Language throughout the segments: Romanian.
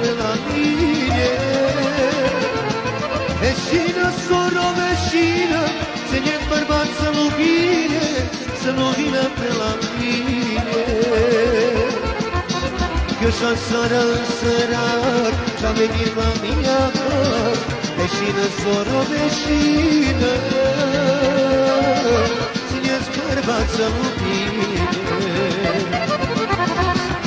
ببینه بشینه سورا بشینه سنگه برباد سلوگینه سلوگینه بلامینه Köşan sarı ısrar Çame girmem yakar. Peşine soru beşine Sinez kırbatsa mubine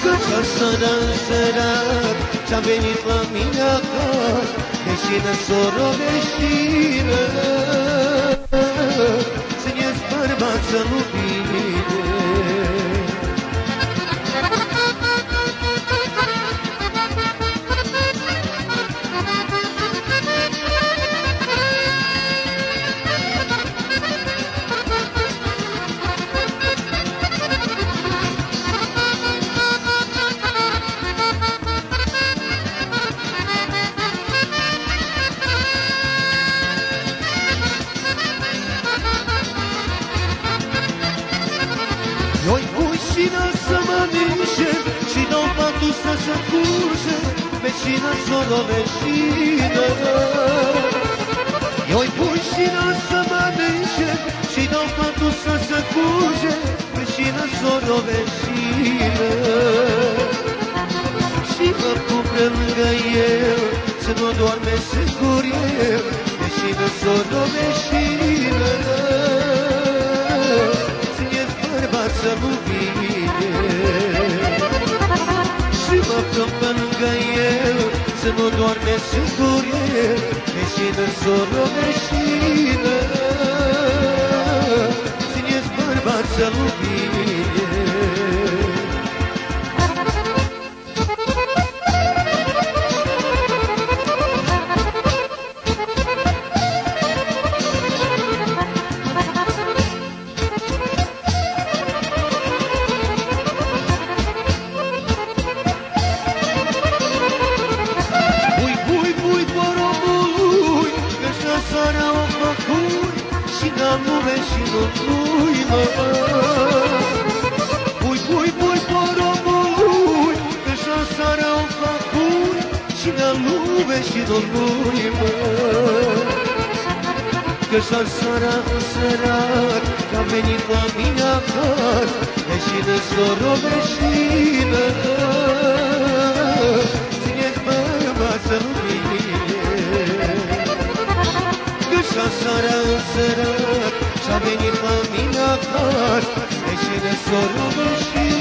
Köşan sarı ısrar Și-a venit la mine acasă Veșină, soră, veșină Țineți bărbață bine dau patul să se curge Vecină, soră, vecină Eu-i cușina să mănânce Și dau patul să se curge Vecină, soră, vecină Și mă pup lângă el Să nu doarme sigur el Vecină, soră, vecină Țineți bărbață bine Și el Să nu doarme sigur el Vecină, soră, vecină Țineți bărbață bine Bui, n-am nume și nu-i mă Bui, bui, bui, porobui, că așa sarea o făcut Și n-am nume și nu-i mă. Că și-a săra sărac Că a venit la mine acasă Veșină, soră, veșină Țineți bărbață bine Că și-a săra sărac Și-a venit la mine acasă Veșină, soră, veșină